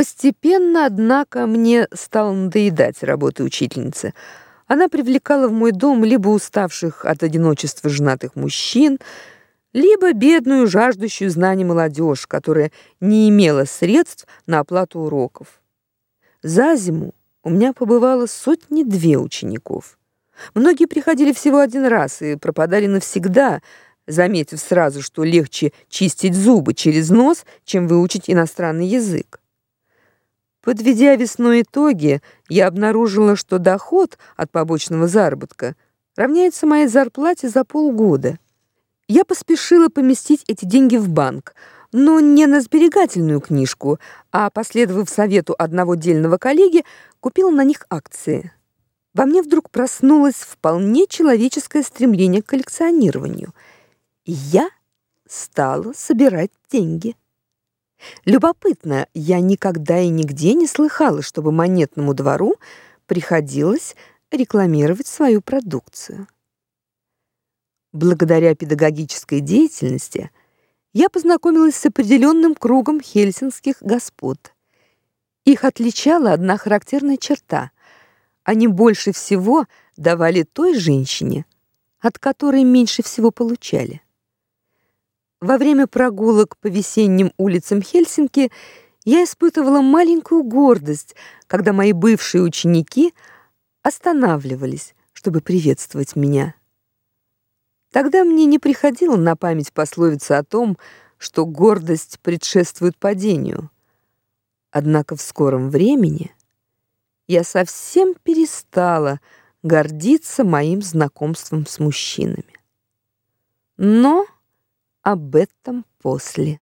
Постепенно, однако, мне стало надоедать работа учительницы. Она привлекала в мой дом либо уставших от одиночества женатых мужчин, либо бедную, жаждущую знаний молодежь, которая не имела средств на оплату уроков. За зиму у меня побывало сотни-две учеников. Многие приходили всего один раз и пропадали навсегда, заметив сразу, что легче чистить зубы через нос, чем выучить иностранный язык. Подведя весной итоги, я обнаружила, что доход от побочного заработка равняется моей зарплате за полгода. Я поспешила поместить эти деньги в банк, но не на сберегательную книжку, а последовав совету одного дельного коллеги, купила на них акции. Во мне вдруг проснулось вполне человеческое стремление к коллекционированию, и я стала собирать деньги. Любопытно, я никогда и нигде не слыхала, чтобы монетному двору приходилось рекламировать свою продукцию. Благодаря педагогической деятельности я познакомилась с определенным кругом хельсинских господ. Их отличала одна характерная черта: они больше всего давали той женщине, от которой меньше всего получали. Во время прогулок по весенним улицам Хельсинки я испытывала маленькую гордость, когда мои бывшие ученики останавливались, чтобы приветствовать меня. Тогда мне не приходило на память пословица о том, что гордость предшествует падению. Однако в скором времени я совсем перестала гордиться моим знакомством с мужчинами. Но об этом после.